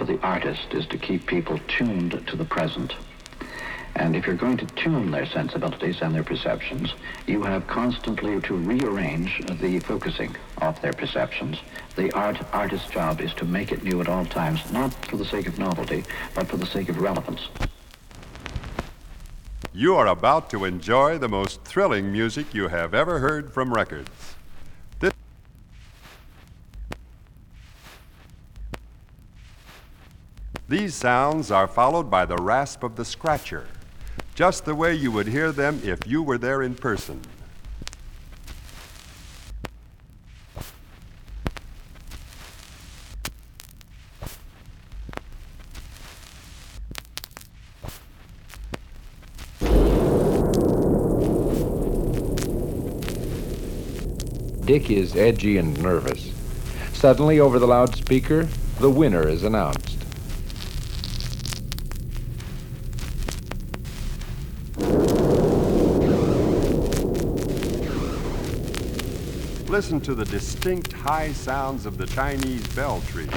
of the artist is to keep people tuned to the present. And if you're going to tune their sensibilities and their perceptions, you have constantly to rearrange the focusing of their perceptions. The art artist's job is to make it new at all times, not for the sake of novelty, but for the sake of relevance. You are about to enjoy the most thrilling music you have ever heard from records. This These sounds are followed by the rasp of the scratcher just the way you would hear them if you were there in person. Dick is edgy and nervous. Suddenly, over the loudspeaker, the winner is announced. Listen to the distinct high sounds of the Chinese bell tree.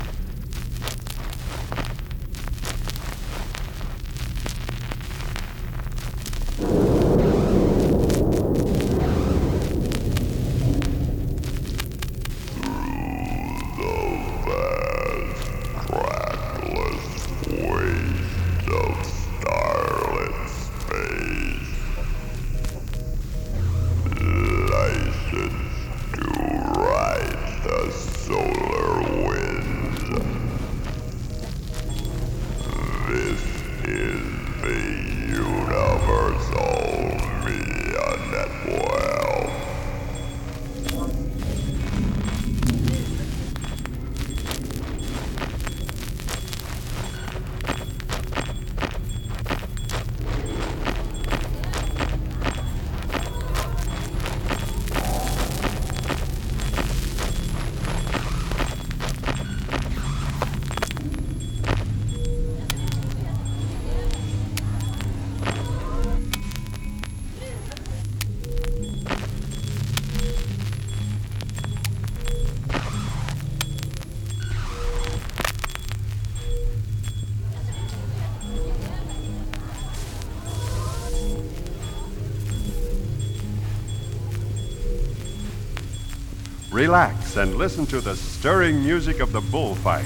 Relax and listen to the stirring music of the bullfight.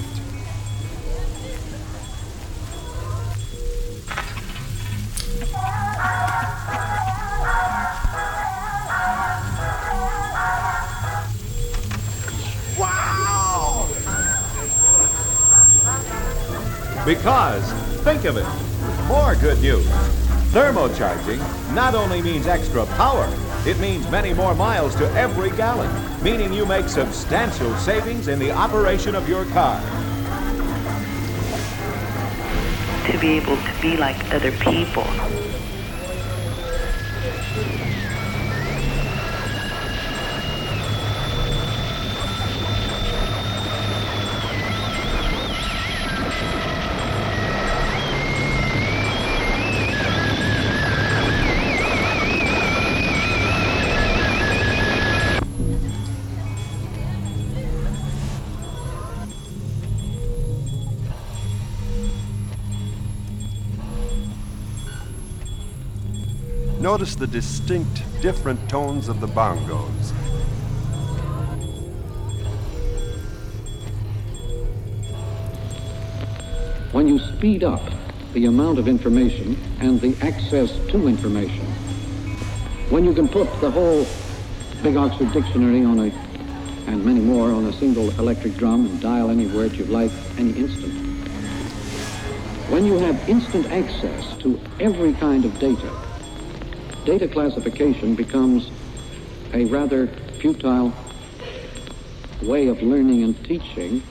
Wow! Because, think of it, more good news. Thermocharging not only means extra power, it means many more miles to every gallon, meaning you make substantial savings in the operation of your car. To be able to be like other people. Notice the distinct, different tones of the bongos. When you speed up the amount of information and the access to information, when you can put the whole big Oxford Dictionary on a, and many more on a single electric drum and dial any word you like any instant, when you have instant access to every kind of data, data classification becomes a rather futile way of learning and teaching,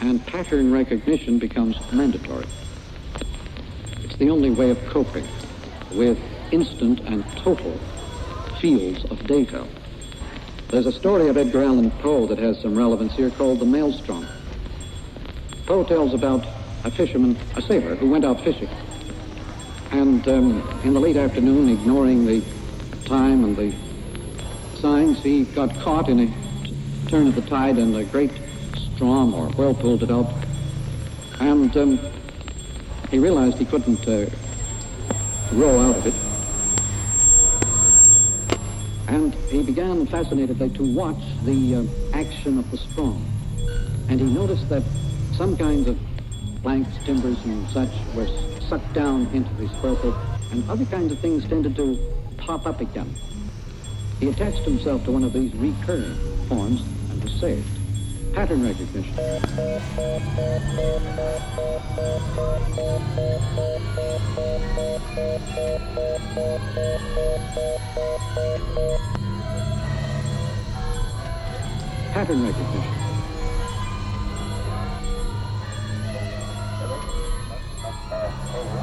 and pattern recognition becomes mandatory. It's the only way of coping with instant and total fields of data. There's a story of Edgar Allan Poe that has some relevance here called The Maelstrom. Poe tells about a fisherman, a sailor, who went out fishing. And um, in the late afternoon, ignoring the time and the signs, he got caught in a turn of the tide and a great storm or whirlpool developed. And um, he realized he couldn't uh, row out of it. And he began fascinatedly to watch the uh, action of the storm. And he noticed that some kinds of planks, timbers, and such were sucked down into whirlpool, and other kinds of things tended to pop up again. He attached himself to one of these recurring forms and was saved. Pattern recognition. Pattern recognition.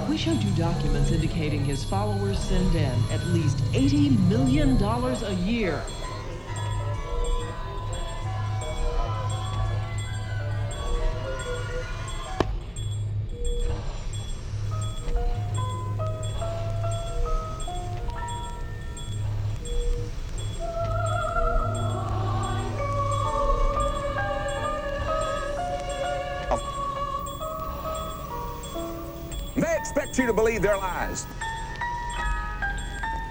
We showed you documents indicating his followers send in at least $80 million a year. You to believe their lies.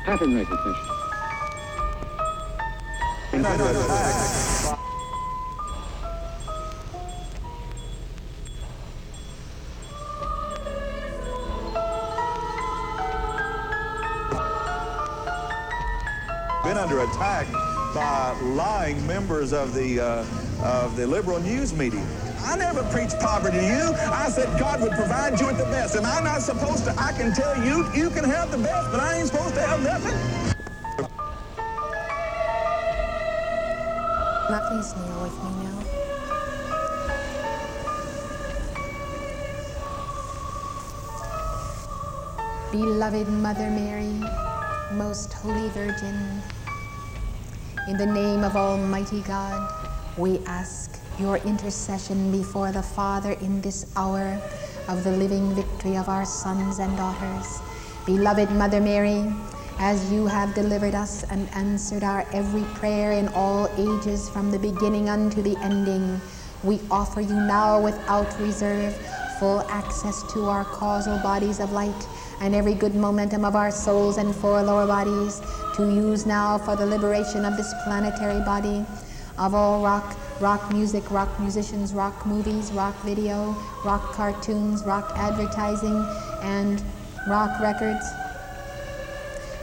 Pattern recognition. been under attack by lying members of the uh, of the liberal news media. I never preached poverty to you. I said God would provide you with the best. And I'm not supposed to, I can tell you, you can have the best, but I ain't supposed to have nothing. Now, please kneel with me now. Beloved Mother Mary, Most Holy Virgin, in the name of Almighty God, we ask your intercession before the Father in this hour of the living victory of our sons and daughters. Beloved Mother Mary, as you have delivered us and answered our every prayer in all ages from the beginning unto the ending, we offer you now without reserve full access to our causal bodies of light and every good momentum of our souls and four lower bodies to use now for the liberation of this planetary body of all rock, rock music, rock musicians, rock movies, rock video, rock cartoons, rock advertising, and rock records.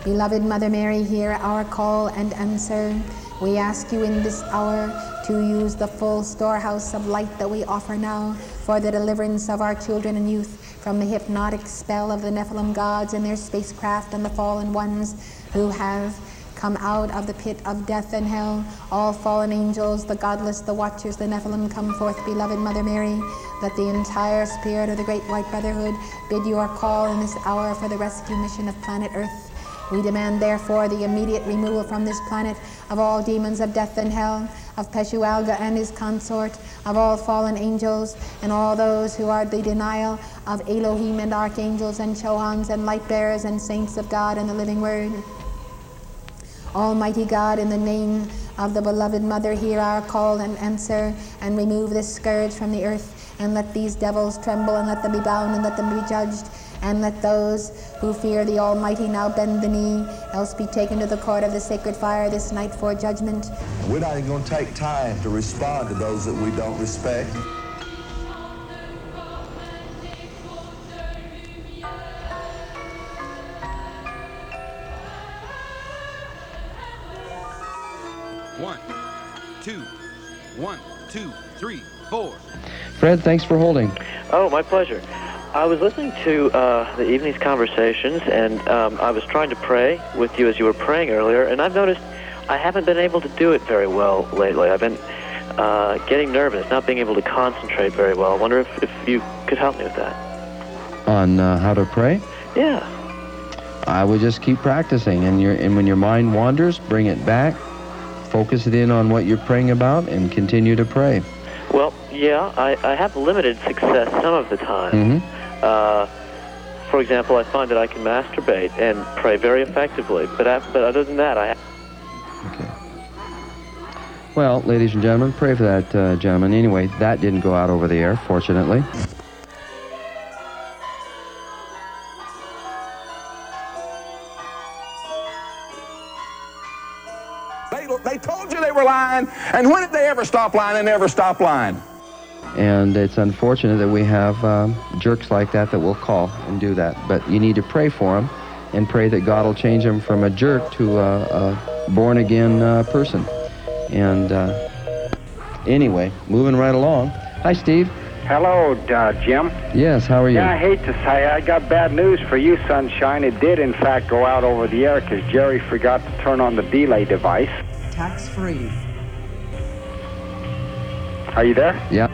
Beloved Mother Mary, hear our call and answer. We ask you in this hour to use the full storehouse of light that we offer now for the deliverance of our children and youth from the hypnotic spell of the Nephilim gods and their spacecraft and the fallen ones who have come out of the pit of death and hell. All fallen angels, the godless, the watchers, the Nephilim, come forth, beloved Mother Mary. Let the entire spirit of the Great White Brotherhood bid your call in this hour for the rescue mission of planet Earth. We demand, therefore, the immediate removal from this planet of all demons of death and hell, of Peshu Alga and his consort, of all fallen angels, and all those who are the denial of Elohim and archangels and Chohans and light bearers and saints of God and the living word. Almighty God, in the name of the beloved Mother, hear our call and answer, and remove this scourge from the earth, and let these devils tremble, and let them be bound, and let them be judged, and let those who fear the Almighty now bend the knee, else be taken to the court of the sacred fire this night for judgment. We're not even going to take time to respond to those that we don't respect. Four. Fred, thanks for holding. Oh, my pleasure. I was listening to uh, the evening's conversations, and um, I was trying to pray with you as you were praying earlier, and I've noticed I haven't been able to do it very well lately. I've been uh, getting nervous, not being able to concentrate very well. I wonder if, if you could help me with that. On uh, how to pray? Yeah. I would just keep practicing, and, your, and when your mind wanders, bring it back, focus it in on what you're praying about, and continue to pray. Yeah, I, I have limited success some of the time. Mm-hmm. Uh, for example, I find that I can masturbate and pray very effectively, but but other than that, I. Okay. Well, ladies and gentlemen, pray for that uh, gentleman. Anyway, that didn't go out over the air, fortunately. They, they told you they were lying, and when did they ever stop lying? They never stop lying. And it's unfortunate that we have um, jerks like that that will call and do that. But you need to pray for them and pray that God will change them from a jerk to a, a born again uh, person. And uh, anyway, moving right along. Hi, Steve. Hello, uh, Jim. Yes, how are you? Yeah, I hate to say I got bad news for you, Sunshine. It did, in fact, go out over the air because Jerry forgot to turn on the delay device. Tax free. Are you there? Yeah.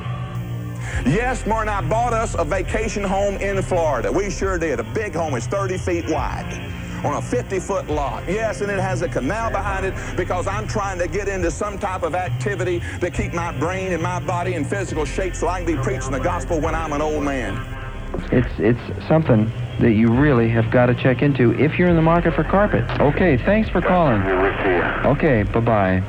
Yes, Martin, I bought us a vacation home in Florida. We sure did. A big home. It's 30 feet wide on a 50-foot lot. Yes, and it has a canal behind it because I'm trying to get into some type of activity to keep my brain and my body in physical shape so I can be preaching the gospel when I'm an old man. It's it's something that you really have got to check into if you're in the market for carpet. Okay, thanks for calling. Okay, bye-bye.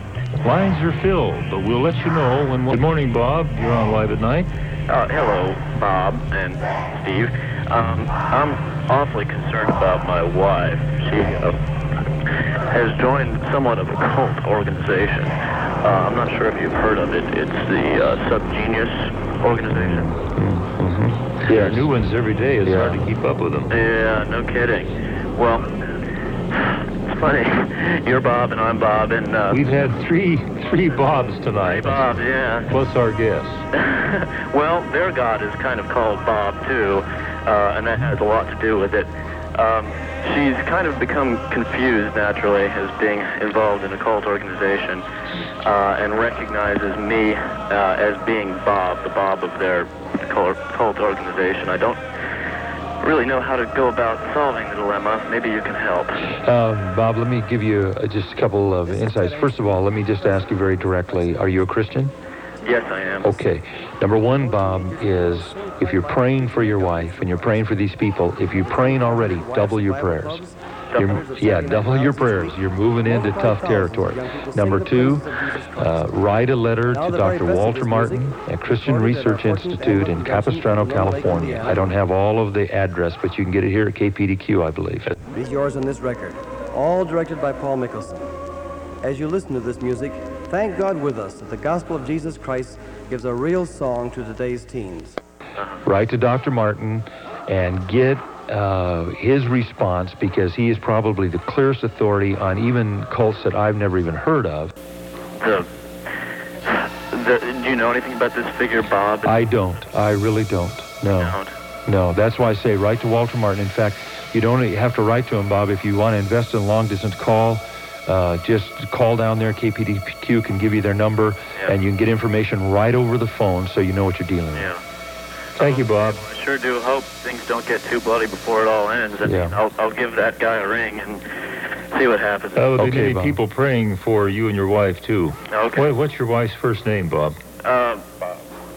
Lines are filled, but we'll let you know when. Good morning, Bob. You're on live at night. Uh, hello, Bob and Steve. Um, I'm awfully concerned about my wife. She uh, has joined somewhat of a cult organization. Uh, I'm not sure if you've heard of it. It's the uh, Subgenius organization. Mm-hmm. There are new ones every day. It's hard to keep up with them. Yeah, no kidding. Well, it's funny. You're Bob and I'm Bob, and uh, We've had three three Bobs tonight. Bob, yeah. Plus our guest. well, their god is kind of called Bob too, uh, and that has a lot to do with it. Um, she's kind of become confused naturally as being involved in a cult organization, uh, and recognizes me uh, as being Bob, the Bob of their cult cult organization. I don't really know how to go about solving the dilemma. Maybe you can help. Um, Bob, let me give you uh, just a couple of insights. First of all, let me just ask you very directly are you a Christian? Yes, I am. Okay. Number one, Bob, is if you're praying for your wife and you're praying for these people, if you're praying already, double your prayers. You're, yeah, double your prayers. You're moving into tough territory. Number two, uh, write a letter to Dr. Walter Martin at Christian Research Institute in Capistrano, California. I don't have all of the address, but you can get it here at KPDQ, I believe. Be yours on this record, all directed by Paul Mickelson. As you listen to this music, thank God with us that the gospel of Jesus Christ gives a real song to today's teens. Write to Dr. Martin and get uh, his response because he is probably the clearest authority on even cults that I've never even heard of. The, the, do you know anything about this figure, Bob? I don't. I really don't. No. No, that's why I say write to Walter Martin. In fact, you don't have to write to him, Bob. If you want to invest in a long distance call, uh, just call down there. KPDQ can give you their number, and you can get information right over the phone so you know what you're dealing with. Yeah. Thank you, Bob. I sure do hope things don't get too bloody before it all ends. And Yeah. I'll, I'll give that guy a ring and see what happens. Oh, they need people praying for you and your wife too. Okay. What, what's your wife's first name, Bob? Uh,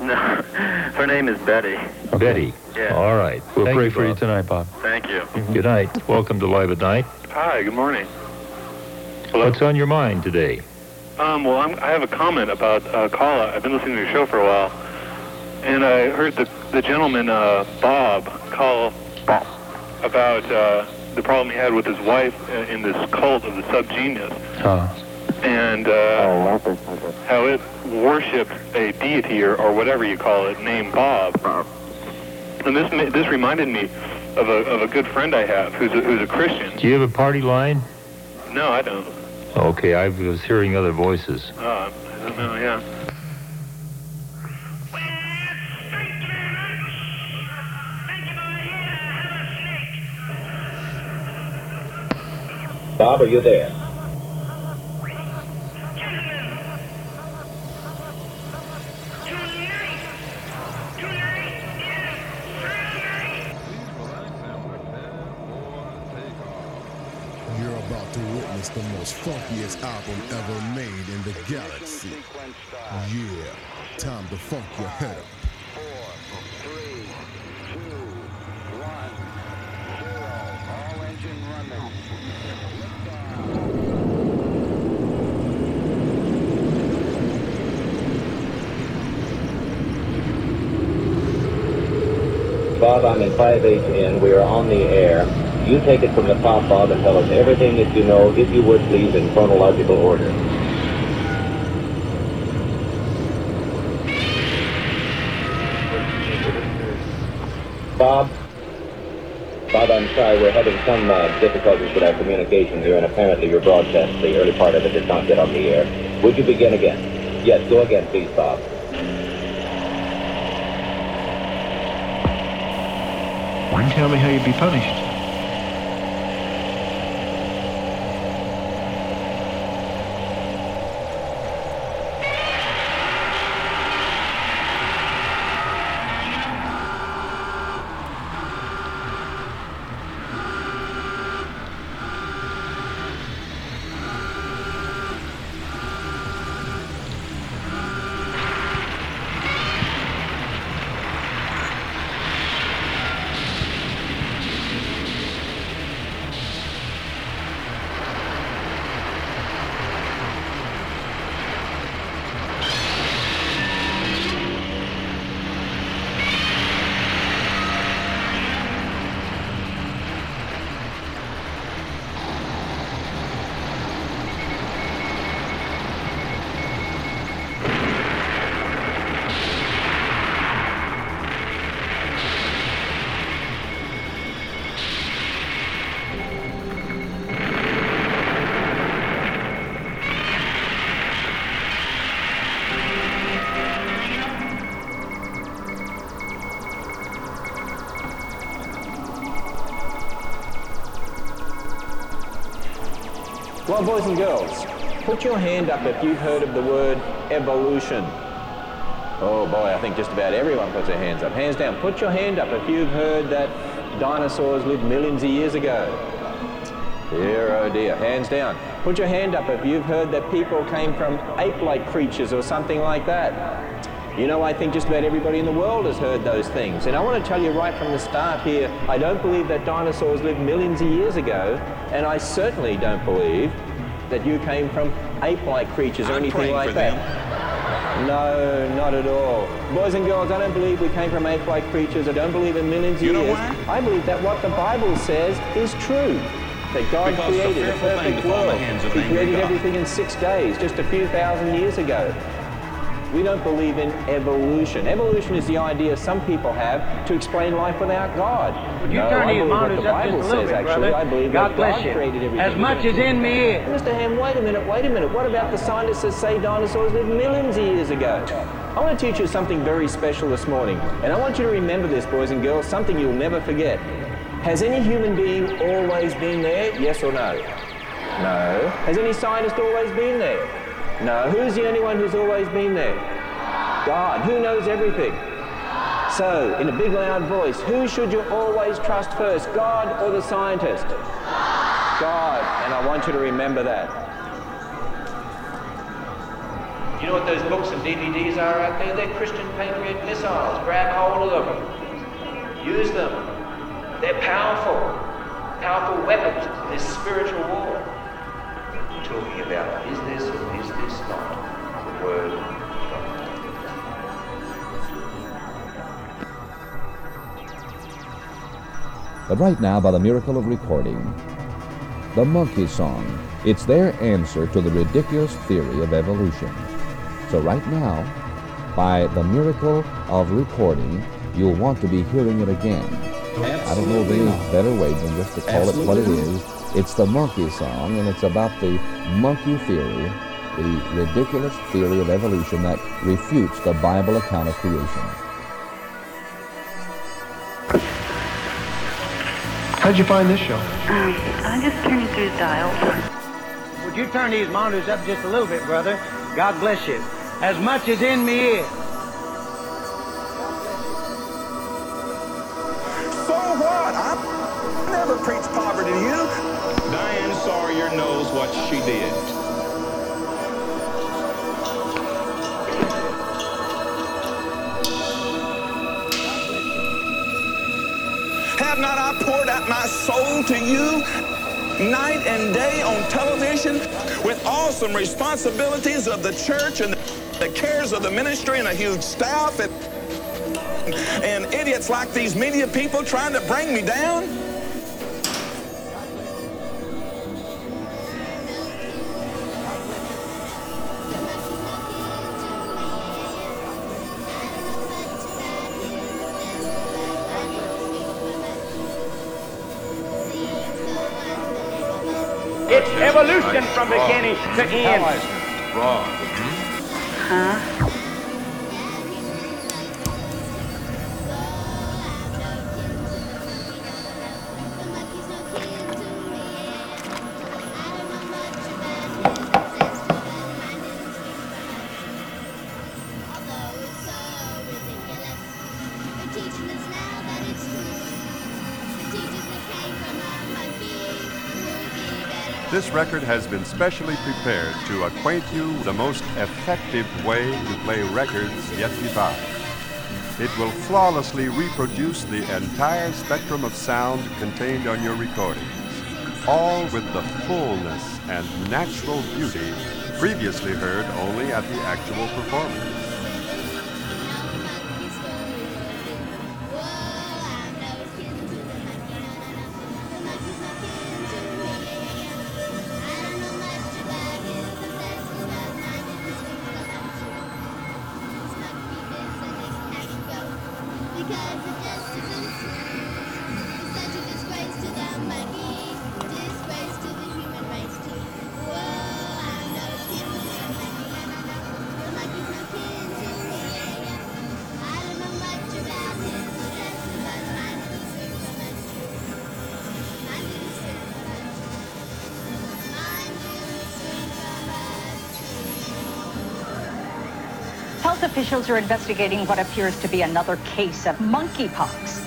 no, her name is Betty. Betty. Yeah. All right. We'll Thank pray you, for you tonight, Bob. Thank you. Good night. Welcome to Live at Night. Hi, good morning. Hello? What's on your mind today? Um, well, I'm, I have a comment about uh, Kala. I've been listening to your show for a while, and I heard the, the gentleman, uh, Bob, call about uh, the problem he had with his wife uh, in this cult of the subgenius, Uh, and uh, how it worshipped a deity or, or whatever you call it named Bob. And this this reminded me of a, of a good friend I have who's a, who's a Christian. Do you have a party line? No, I don't. Okay, I was hearing other voices. Uh, I don't know, yeah. Bob, are you there? You're about to witness the most funkiest album ever made in the galaxy. Yeah, time to funk your head up. Bob, I'm in 5H. We are on the air. You take it from the top, Bob, and tell us everything that you know, if you would please, in chronological order. Bob? Bob, I'm sorry, we're having some uh, difficulties with our communication here, and apparently your broadcast, the early part of it, did not get on the air. Would you begin again? Yes, go again, please, Bob. Tell me how you'd be punished? Well, boys and girls, put your hand up if you've heard of the word evolution. Oh boy, I think just about everyone puts their hands up. Hands down. Put your hand up if you've heard that dinosaurs lived millions of years ago. Dear, oh dear. Hands down. Put your hand up if you've heard that people came from ape-like creatures or something like that. You know, I think just about everybody in the world has heard those things. And I want to tell you right from the start here, I don't believe that dinosaurs lived millions of years ago, and I certainly don't believe that you came from ape-like creatures or I'm anything like that. No, not at all. Boys and girls, I don't believe we came from ape-like creatures. I don't believe in millions of You know years. I believe that what the Bible says is true. That God Because created a perfect to fall the world. hands of He created everything in six days, just a few thousand years ago. We don't believe in evolution. Evolution is the idea some people have to explain life without God. Would you no, turn I these what the Bible just a little says, bit, actually. brother? I believe God that bless God you. created everything. As much as in me is. Mr. Ham, wait a minute, wait a minute. What about the scientists that say dinosaurs lived millions of years ago? I want to teach you something very special this morning. And I want you to remember this, boys and girls, something you'll never forget. Has any human being always been there? Yes or no? No. Has any scientist always been there? No. Who's the only one who's always been there? God. Who knows everything? So, in a big loud voice, who should you always trust first, God or the scientist? God. And I want you to remember that. You know what those books and DVDs are out there? They're Christian Patriot missiles. Grab hold of them. Use them. They're powerful. Powerful weapons in this spiritual war. But right now, by the miracle of recording, the monkey song. It's their answer to the ridiculous theory of evolution. So right now, by the miracle of recording, you'll want to be hearing it again. Absolutely I don't know of any better way than just to call it what it is. It's the monkey song, and it's about the monkey theory, the ridiculous theory of evolution that refutes the Bible account of creation. How'd you find this show? Um, I'm just turning through the dials. Would you turn these monitors up just a little bit, brother? God bless you. As much as in me is. So what? I never preached poverty to you. Diane Sawyer knows what she did. Poured out my soul to you night and day on television with awesome responsibilities of the church and the cares of the ministry and a huge staff and, and idiots like these media people trying to bring me down? From beginning to end. Huh? Record has been specially prepared to acquaint you with the most effective way to play records yet devised. It will flawlessly reproduce the entire spectrum of sound contained on your recordings, all with the fullness and natural beauty previously heard only at the actual performance. Officials are investigating what appears to be another case of monkeypox.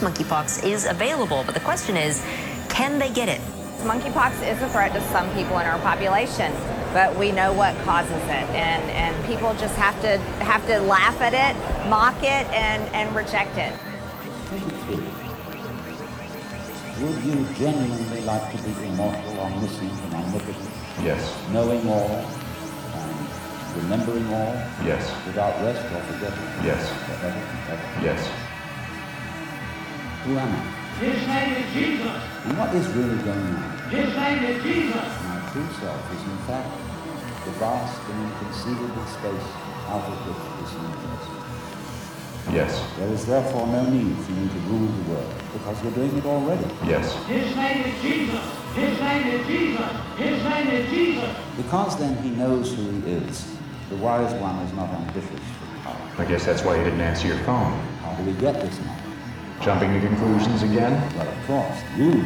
Monkeypox is available, but the question is, can they get it? Monkeypox is a threat to some people in our population, but we know what causes it, and, and people just have to have to laugh at it, mock it, and, and reject it. Would you genuinely like to be immortal, omniscient, and omnipotent? Yes. Knowing all and remembering all? Yes. Without rest or forgetting? Yes. Forever and ever? Yes. Who am I? His name is Jesus. And what is really going on? His name is Jesus. My true self is in fact the vast and inconceivable space out of which this universe. Yes. There is therefore no need for you to rule the world, because you're doing it already. Yes. His name is Jesus. His name is Jesus. His name is Jesus. Because then he knows who he is. The wise one is not ambitious for power. I guess that's why you didn't answer your phone. How do we get this knowledge? Jumping to conclusions again? Well, of course, you,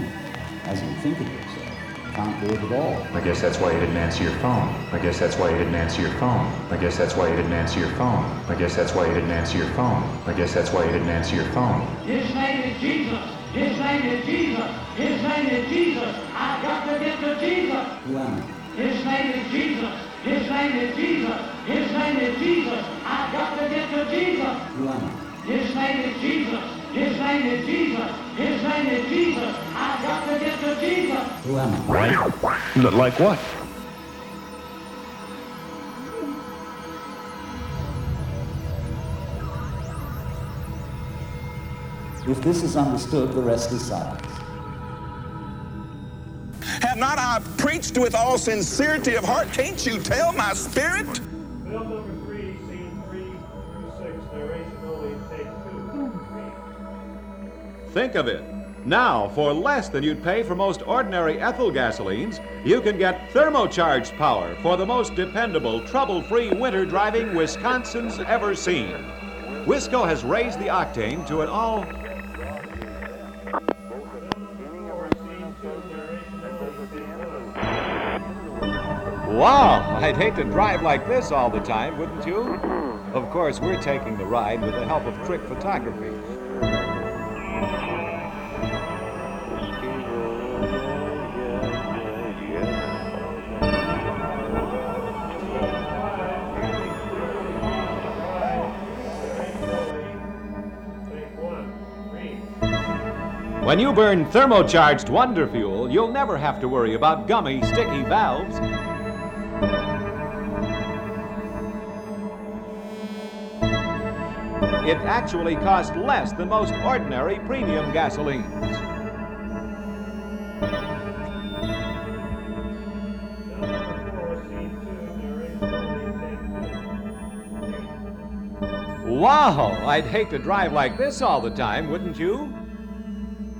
as you think of yourself, can't do it at all. I guess that's why you didn't answer your phone. I guess that's why you didn't answer your phone. I guess that's why you didn't answer your phone. I guess that's why you didn't answer your phone. I guess that's why you didn't answer your phone. His name is Jesus. His name is Jesus. His name is Jesus. I've got to get to Jesus. Who am I? His name is Jesus. His name is Jesus. His name is Jesus. I've got to get to Jesus. Who am I? His name is Jesus. His name is Jesus. His name is Jesus. I've got to get to Jesus. Who am I? Right? Like what? If this is understood, the rest is silence. Have not I preached with all sincerity of heart? Can't you tell my spirit? Number three, scene three through six, narration only, take two. Think of it. Now, for less than you'd pay for most ordinary ethyl gasolines, you can get thermocharged power for the most dependable, trouble-free winter driving Wisconsin's ever seen. Wisco has raised the octane to an all Wow, I'd hate to drive like this all the time, wouldn't you? Of course, we're taking the ride with the help of Trick Photography. When you burn thermocharged Wonder Fuel, you'll never have to worry about gummy, sticky valves. It actually costs less than most ordinary premium gasolines. Wow, I'd hate to drive like this all the time, wouldn't you?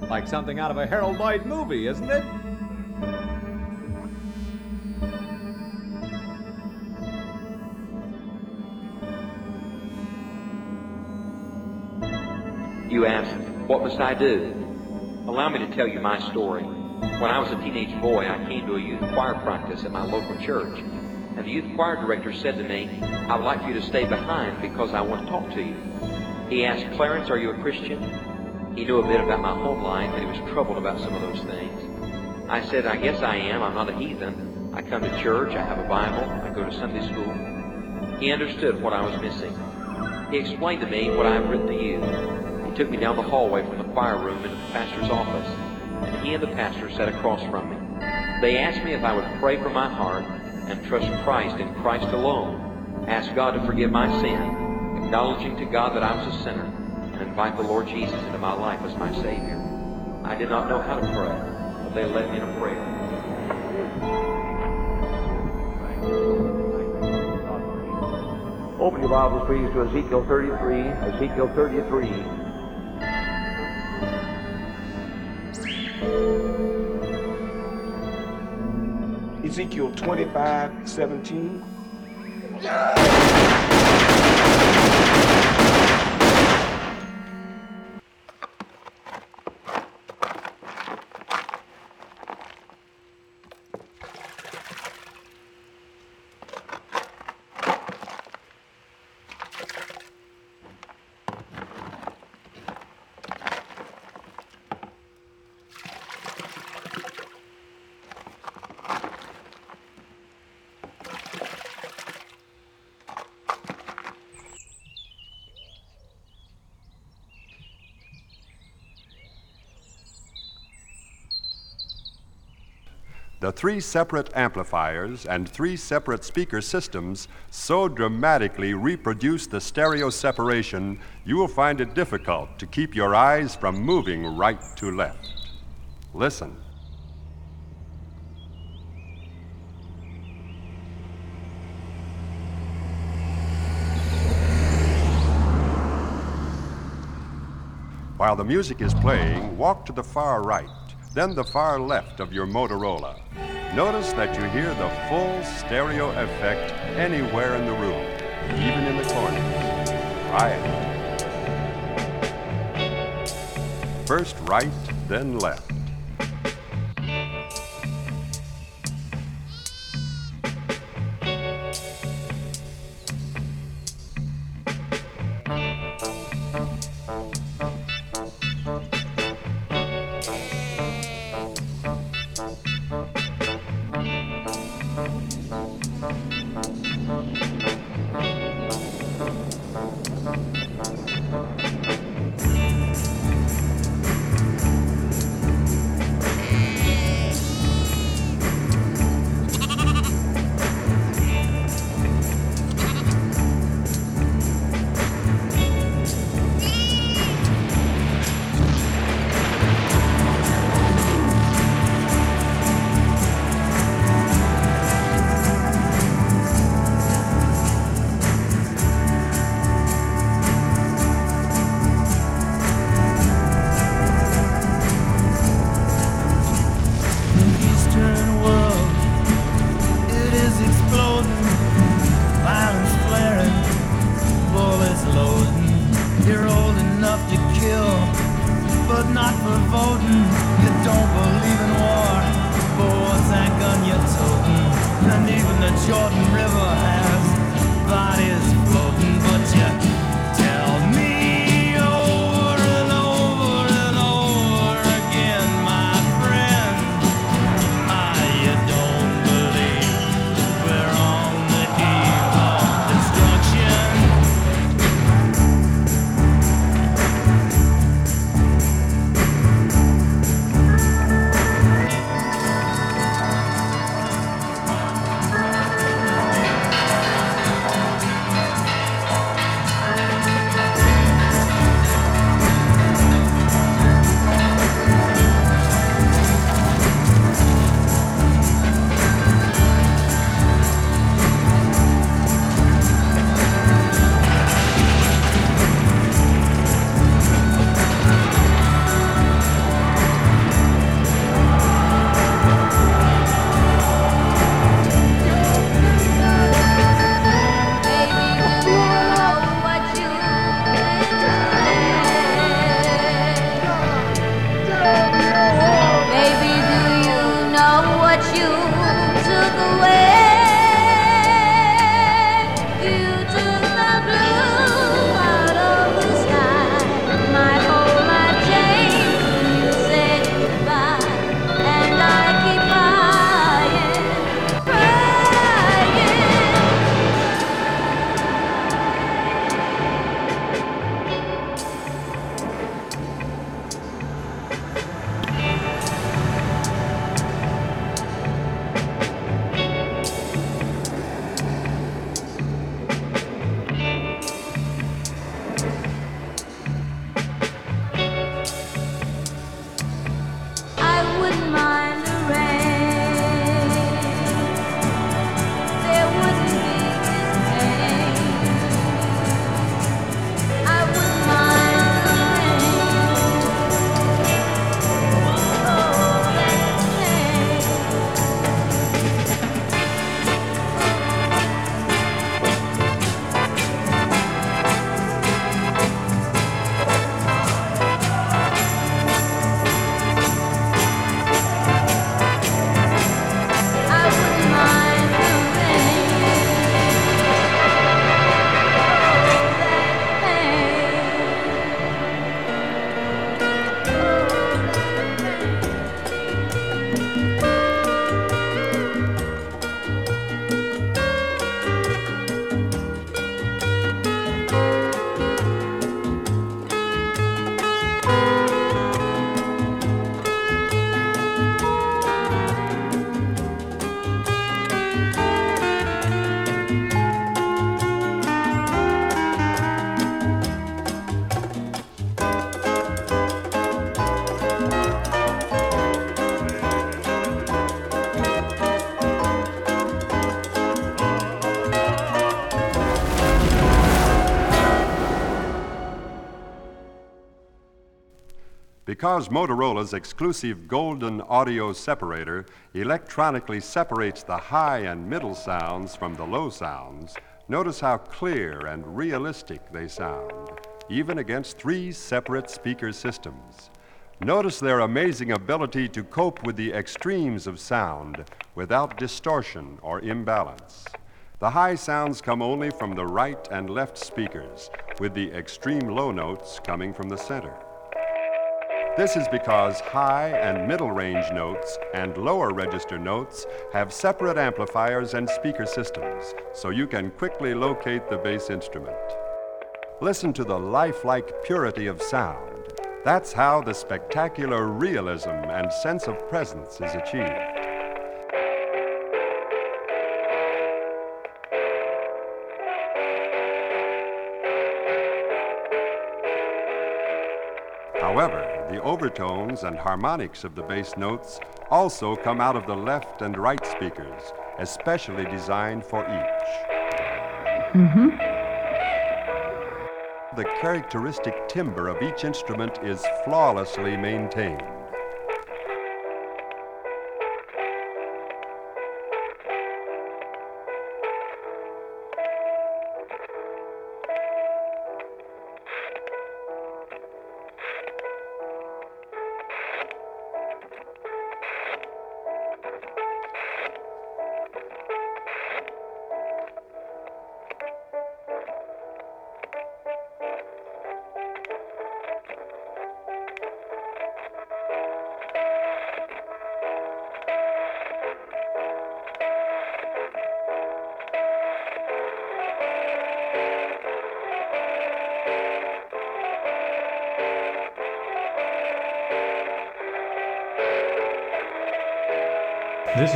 Like something out of a Harold Lloyd movie, isn't it? You ask, what must I do? Allow me to tell you my story. When I was a teenage boy, I came to a youth choir practice at my local church. And the youth choir director said to me, I would like for you to stay behind because I want to talk to you. He asked, Clarence, are you a Christian? He knew a bit about my home life and he was troubled about some of those things. I said, I guess I am. I'm not a heathen. I come to church. I have a Bible. I go to Sunday school. He understood what I was missing. He explained to me what I have written to you. Took me down the hallway from the fire room into the pastor's office, and he and the pastor sat across from me. They asked me if I would pray for my heart and trust Christ in Christ alone, ask God to forgive my sin, acknowledging to God that I was a sinner, and invite the Lord Jesus into my life as my Savior. I did not know how to pray, but they led me in a prayer. Open your Bibles, please, to Ezekiel 33. Ezekiel 33. Ezekiel 25, 17. The three separate amplifiers and three separate speaker systems so dramatically reproduce the stereo separation, you will find it difficult to keep your eyes from moving right to left. Listen. While the music is playing, walk to the far right, then the far left of your Motorola. Notice that you hear the full stereo effect anywhere in the room, even in the corners. It. First right, then left. Because Motorola's exclusive golden audio separator electronically separates the high and middle sounds from the low sounds, notice how clear and realistic they sound, even against three separate speaker systems. Notice their amazing ability to cope with the extremes of sound without distortion or imbalance. The high sounds come only from the right and left speakers, with the extreme low notes coming from the center. This is because high and middle range notes and lower register notes have separate amplifiers and speaker systems, so you can quickly locate the bass instrument. Listen to the lifelike purity of sound. That's how the spectacular realism and sense of presence is achieved. However, the overtones and harmonics of the bass notes also come out of the left and right speakers, especially designed for each. Mm-hmm. The characteristic timbre of each instrument is flawlessly maintained.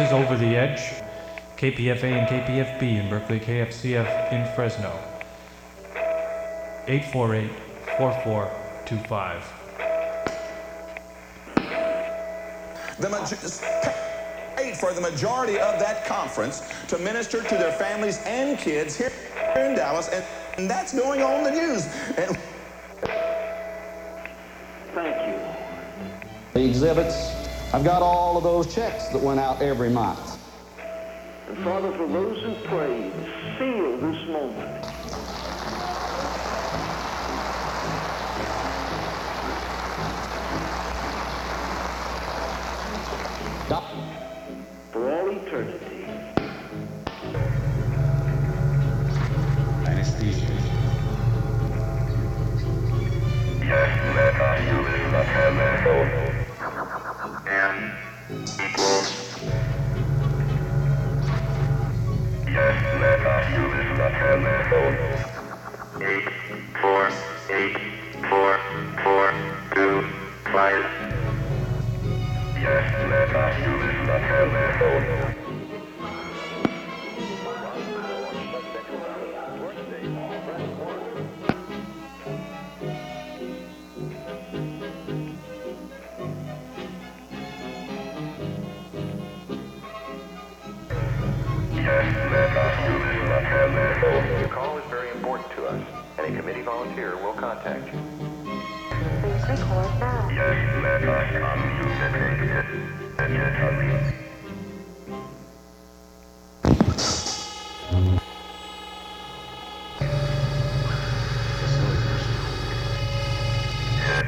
This Over the Edge, KPFA and KPFB in Berkeley, KFCF in Fresno. 848 4425. The maj- paid for the majority of that conference to minister to their families and kids here in Dallas, and, and that's going on the news. And Thank you. The exhibits, I've got all of those checks that went out every month. And Father, for those who prayed, seal this moment.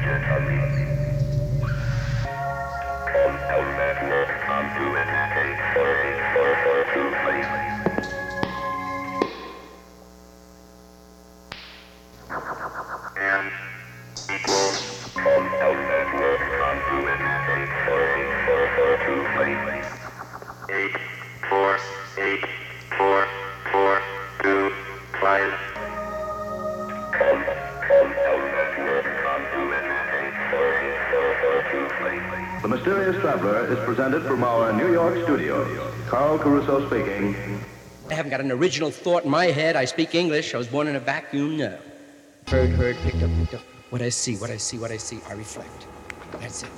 Digitally. An original thought in my head. I speak English. I was born in a vacuum. No. Heard, heard, picked up, picked up. What I see, what I see, what I see, I reflect. That's it.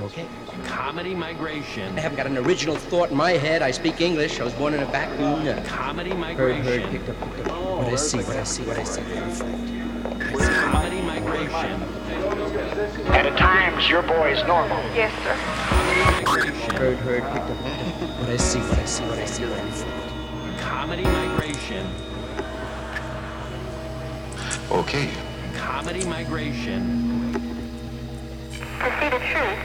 Okay? Comedy migration. I haven't got an original thought in my head. I speak English. I was born in a vacuum. No. Comedy migration. heard, heard, picked up, picked up. What I see, what I see, what I see, I reflect. Comedy migration. At times, your boy is normal. Yes, sir. Heard, heard, picked up, picked up. What I see, what I see, what I see, I reflect. Comedy migration. Okay. Comedy migration. To see the truth,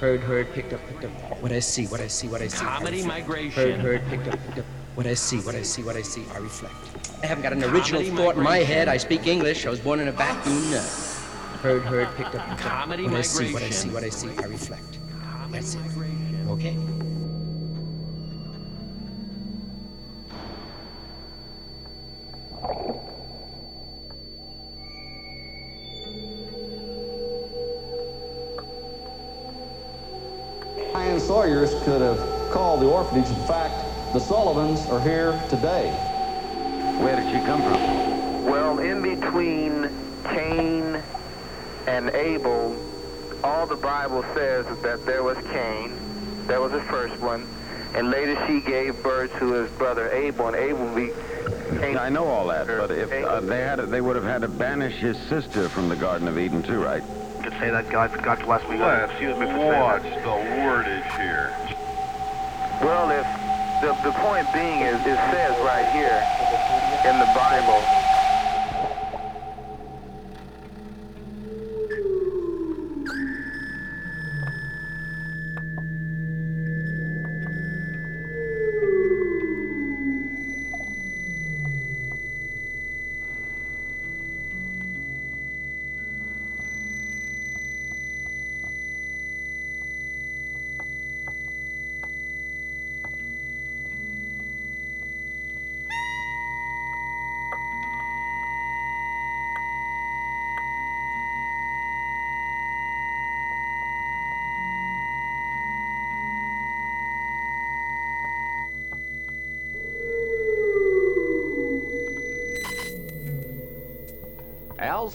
Heard, heard, picked up, picked up. What I see, what I see, what I see. Comedy reflect. migration. Heard, heard, picked up, picked up. What I see, what I see, what I see, I reflect. I haven't got an Comedy original thought in my head. I speak English. I was born in a vacuum. No. Heard, heard, picked up, picked up. Comedy what I see, what I see, what I see, I reflect. That's it. Okay? Diane Sawyers could have called the orphanage. In fact, the Sullivans are here today. Where did she come from? Well, in between Cain and Abel, all the Bible says is that there was Cain. That was the first one. And later she gave birth to his brother Abel, and Abel be, I know all that, but if uh, they had, to, they would have had to banish his sister from the Garden of Eden too, right? You say that God, God bless me. Let's Excuse me for saying watch that. the wordage here. Well, if the, the point being is, it says right here in the Bible.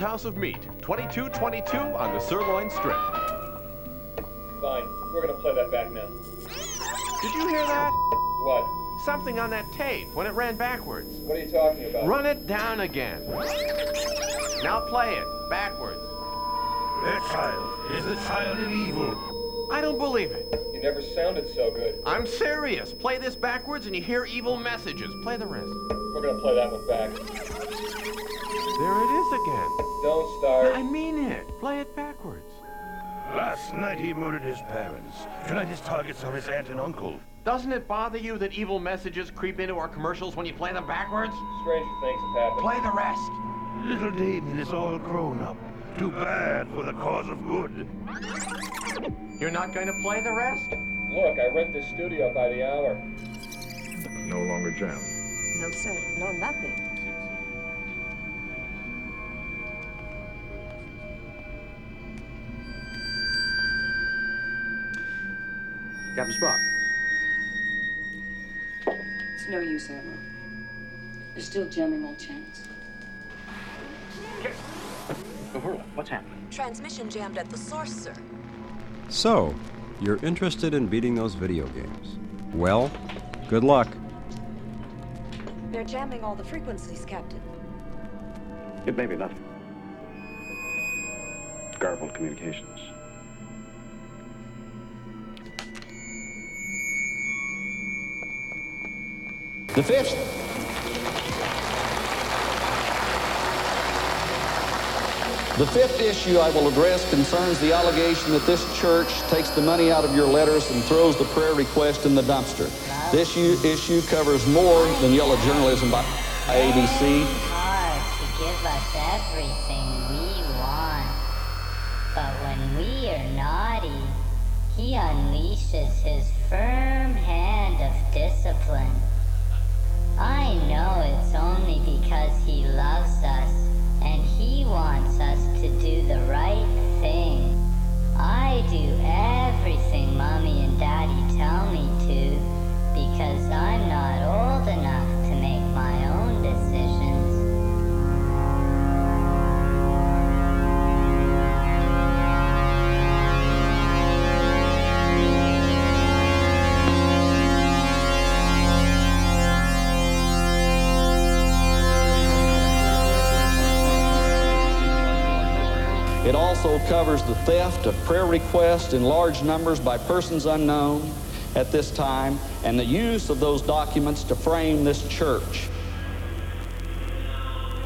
House of Meat, 2222 on the Sirloin Strip. Fine. We're gonna play that back now. Did you hear that? What? Something on that tape when it ran backwards. What are you talking about? Run it down again. Now play it backwards. That child is the child of evil. I don't believe it. You never sounded so good. I'm serious. Play this backwards and you hear evil messages. Play the rest. We're gonna play that one back. There it is again. Don't start. I mean it. Play it backwards. Last night he murdered his parents. Tonight his targets are his aunt and uncle. Doesn't it bother you that evil messages creep into our commercials when you play them backwards? Stranger things have happened. Play the rest. Little Damien is all grown up. Too bad for the cause of good. You're not going to play the rest? Look, I rent this studio by the hour. No longer jammed. No, sir. No, nothing. Captain Spock. It's no use, Admiral. They're still jamming all channels. Uhura, what's happening? Transmission jammed at the source, sir. So, you're interested in beating those video games. Well, good luck. They're jamming all the frequencies, Captain. It may be nothing. Garbled communications. The fifth. The fifth issue I will address concerns the allegation that this church takes the money out of your letters and throws the prayer request in the dumpster. This issue covers more than yellow journalism by ABC. to give us everything we want. But when we are naughty, he unleashes his firm hand of discipline. Covers the theft of prayer requests in large numbers by persons unknown at this time and the use of those documents to frame this church.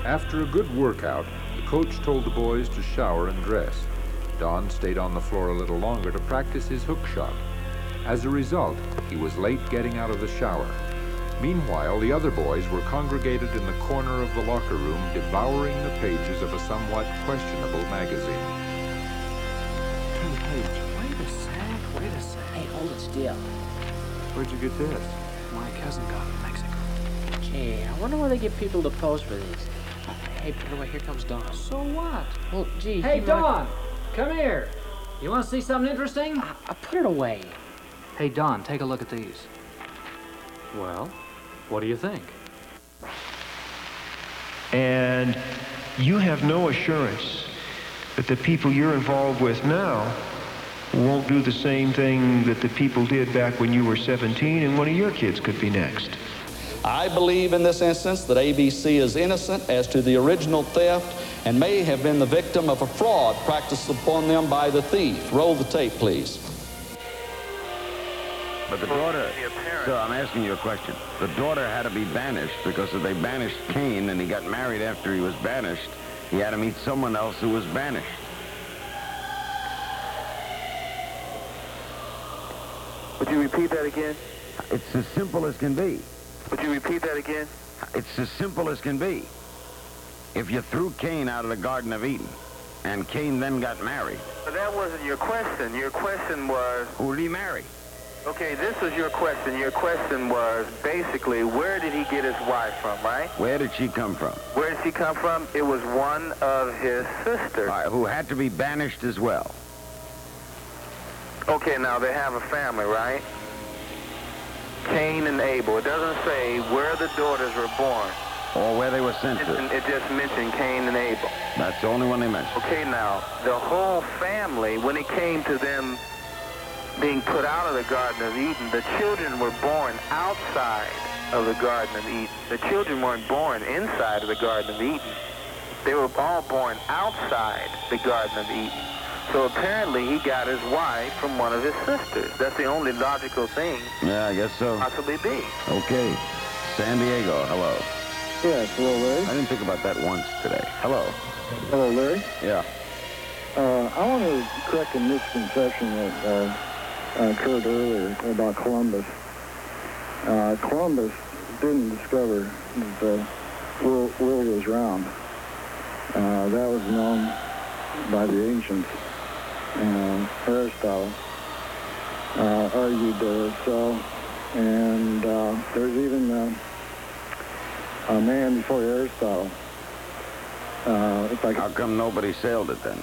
After a good workout, the coach told the boys to shower and dress. Don stayed on the floor a little longer to practice his hook shot. As a result, he was late getting out of the shower. Meanwhile, the other boys were congregated in the corner of the locker room, devouring the pages of a somewhat questionable magazine. Hey, hold it still. Where'd you get this? My cousin got it in Mexico. Gee, I wonder where they get people to pose for these. Hey, by the way, here comes Don. So what? Well, gee, Hey, he Don, come here. You want to see something interesting? I, I put it away. Hey, Don, take a look at these. Well, what do you think? And you have no assurance that the people you're involved with now won't do the same thing that the people did back when you were 17 and one of your kids could be next. I believe in this instance that ABC is innocent as to the original theft and may have been the victim of a fraud practiced upon them by the thief. Roll the tape, please. But the daughter, so I'm asking you a question. The daughter had to be banished because if they banished Cain and he got married after he was banished, he had to meet someone else who was banished. Would you repeat that again? It's as simple as can be. Would you repeat that again? It's as simple as can be. If you threw Cain out of the Garden of Eden, and Cain then got married, But that wasn't your question. Your question was... who did he marry? Okay, this was your question. Your question was basically, where did he get his wife from, right? Where did she come from? Where did she come from? It was one of his sisters. Right, who had to be banished as well. Okay, now they have a family, right? Cain and Abel. It doesn't say where the daughters were born. Or where they were sent It, to. it just mentioned Cain and Abel. That's the only one they mentioned. Okay, now, the whole family, when it came to them being put out of the Garden of Eden, the children were born outside of the Garden of Eden. The children weren't born inside of the Garden of Eden. They were all born outside the Garden of Eden. So apparently he got his wife from one of his sisters. That's the only logical thing Yeah, I guess so. possibly be. Okay. San Diego, hello. Yes, hello, Larry. I didn't think about that once today. Hello. Hello, Larry. Yeah. Uh, I want to correct a misconception that uh, occurred earlier about Columbus. Uh, Columbus didn't discover that the world, world was round. Uh, that was known by the ancients. Uh, Aristotle uh, argued uh, so, and uh, there's even uh, a man before Aristotle. Uh, if I How come nobody sailed it then?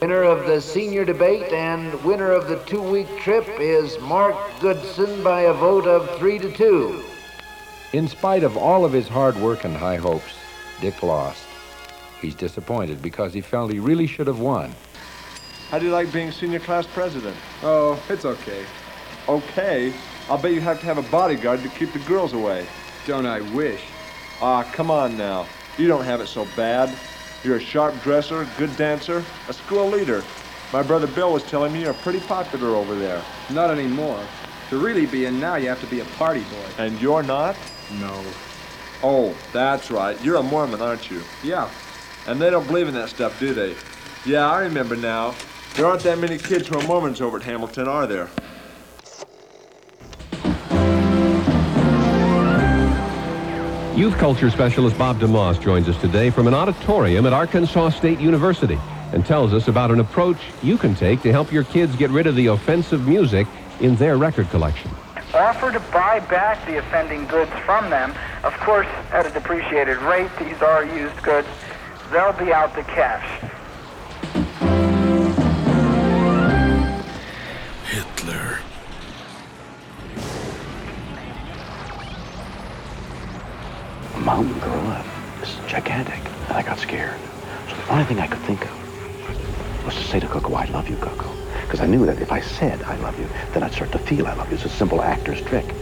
Winner of the senior debate and winner of the two-week trip is Mark Goodson by a vote of three to two. In spite of all of his hard work and high hopes, Dick lost. He's disappointed because he felt he really should have won. How do you like being senior class president? Oh, it's okay. Okay? I'll bet you have to have a bodyguard to keep the girls away. Don't I wish? Ah, come on now. You don't have it so bad. You're a sharp dresser, good dancer, a school leader. My brother Bill was telling me you're pretty popular over there. Not anymore. To really be in now, you have to be a party boy. And you're not? No. Oh, that's right. You're a Mormon, aren't you? Yeah. And they don't believe in that stuff, do they? Yeah, I remember now. There aren't that many kids who are Mormons over at Hamilton, are there? Youth culture specialist Bob DeMoss joins us today from an auditorium at Arkansas State University and tells us about an approach you can take to help your kids get rid of the offensive music in their record collection. Offer to buy back the offending goods from them, of course, at a depreciated rate. These are used goods. They'll be out the cash. Mountain gorilla is gigantic, and I got scared. So the only thing I could think of was to say to Coco, I love you, Coco. Because I knew that if I said I love you, then I'd start to feel I love you. It's a simple actor's trick.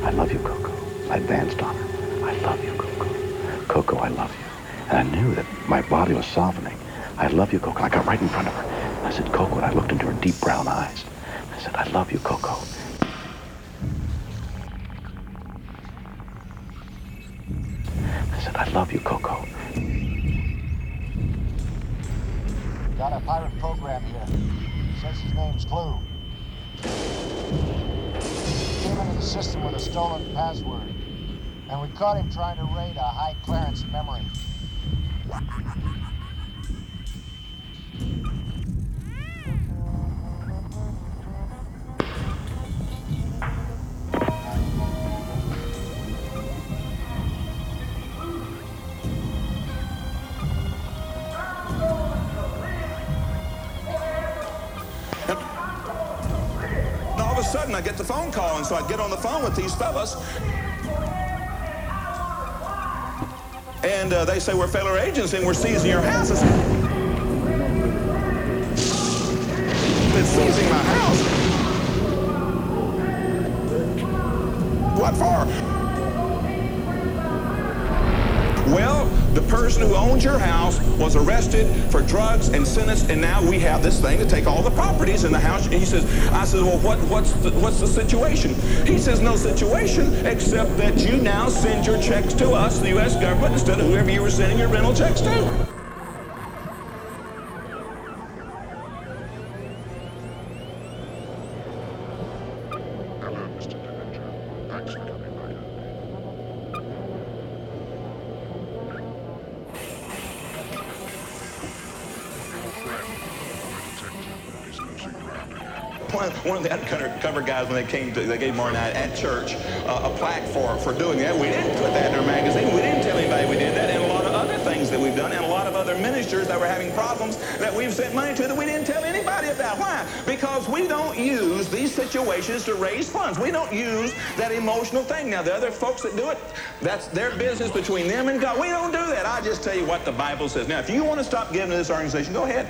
I love you, Coco. I advanced on her. I love you, Coco. Coco, I love you. And I knew that my body was softening. I love you, Coco. I got right in front of her. I said, Coco, and I looked into her deep brown eyes. I said, I love you, Coco. I love you, Coco. Got a pirate program here. Says his name's Clu. Came into the system with a stolen password. And we caught him trying to raid a high clearance memory. Phone call, and so I'd get on the phone with these fellas. And uh, they say, We're federal agents and we're seizing your houses. Been seizing my house? What for? Well, the person who owns your house was arrested for drugs and sentenced, and now we have this thing to take all the properties in the house. And he says, I said, well, what, what's, the, what's the situation? He says, no situation, except that you now send your checks to us, the U.S. government, instead of whoever you were sending your rental checks to. One, one of the undercover guys, when they came to, they gave Martin and I at church uh, a plaque for, for doing that. We didn't put that in our magazine. We didn't tell anybody we did that. And a lot of other things that we've done, and a lot of other ministers that were having problems that we've sent money to that we didn't tell anybody about. Why? Because we don't use these situations to raise funds. We don't use that emotional thing. Now, the other folks that do it, that's their business between them and God. We don't do that. I just tell you what the Bible says. Now, if you want to stop giving to this organization, go ahead.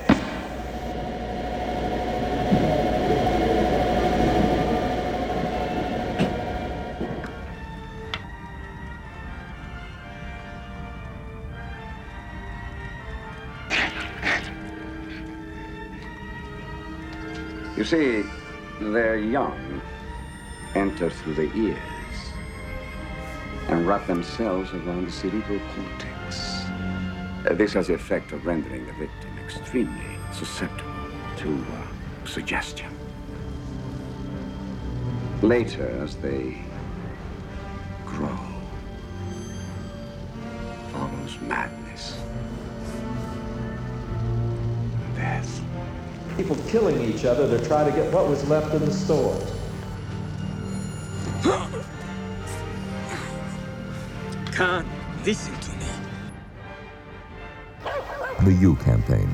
See, the young enter through the ears and wrap themselves around the cerebral cortex. Uh, This has the effect of rendering the victim extremely extremely susceptible to uh, suggestion. Later, as they killing each other to try to get what was left in the stores. Khan, listen to me. The You Campaign.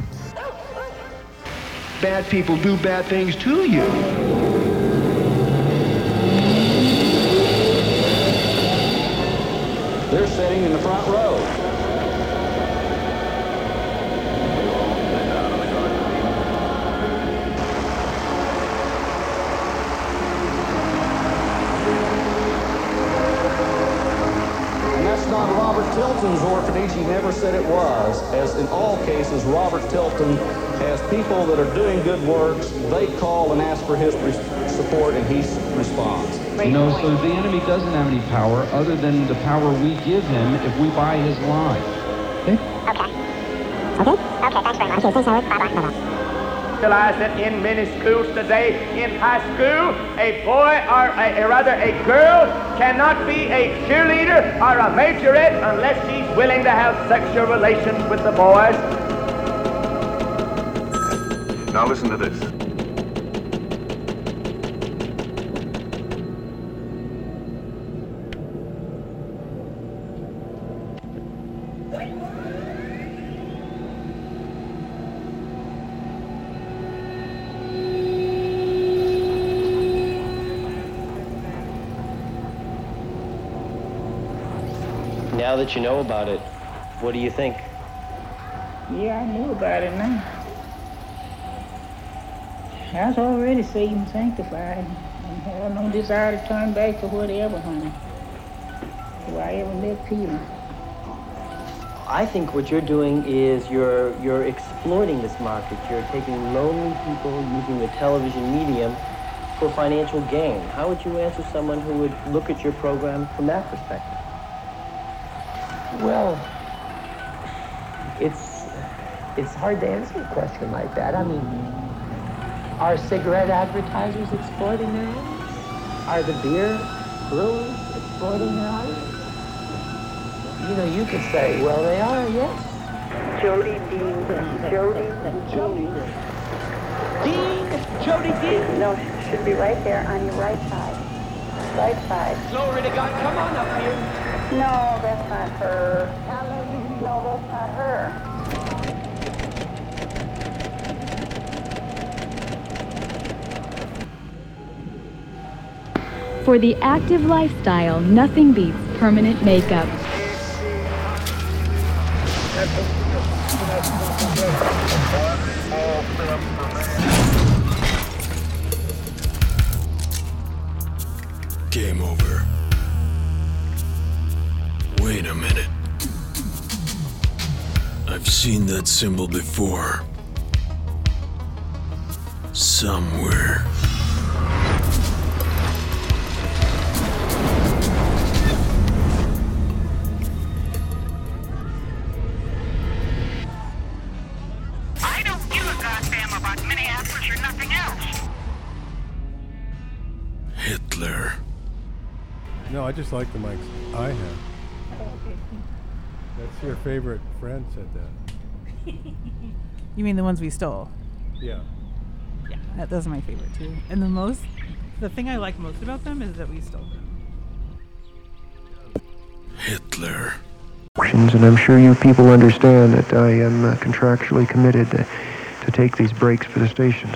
Bad people do bad things to you. They're sitting in the front row. He never said it was. As in all cases, Robert Tilton has people that are doing good works. They call and ask for his support, and he responds. responds. No, so the enemy doesn't have any power other than the power we give him if we buy his lie. Okay. Okay? Okay, thanks very much. Okay, thanks, Howard. Bye-bye. Bye-bye. Realize that in many schools today, in high school, a boy or a, rather a girl cannot be a cheerleader or a majorette unless she's willing to have sexual relations with the boys. Now listen to this. Now that you know about it, what do you think? Yeah, I knew about it now. I was already saved and sanctified and had no desire to turn back to whatever, honey. Do I ever met Peter? I think what you're doing is you're you're exploiting this market. You're taking lonely people using the television medium for financial gain. How would you answer someone who would look at your program from that perspective? Well, it's it's hard to answer a question like that. I mean, are cigarette advertisers exploiting their audience? Are the beer brewers exploiting their audience? You know, you could say, well, they are, yes. Jody Dean. Jody. Jody. Dean? Jody Dean? No, should be right there on your right side. Right side. Glory to God, come on up here. No, that's not her. No, that's not her. For the active lifestyle, nothing beats permanent makeup. Symbol before. Somewhere. I don't give a goddamn about Minneapolis or nothing else. Hitler. No, I just like the mics I have. Oh, That's your favorite friend said that. You mean the ones we stole? Yeah. Yeah, that, those are my favorite too. And the most, the thing I like most about them is that we stole them. Hitler. And I'm sure you people understand that I am uh, contractually committed to, to take these breaks for the station.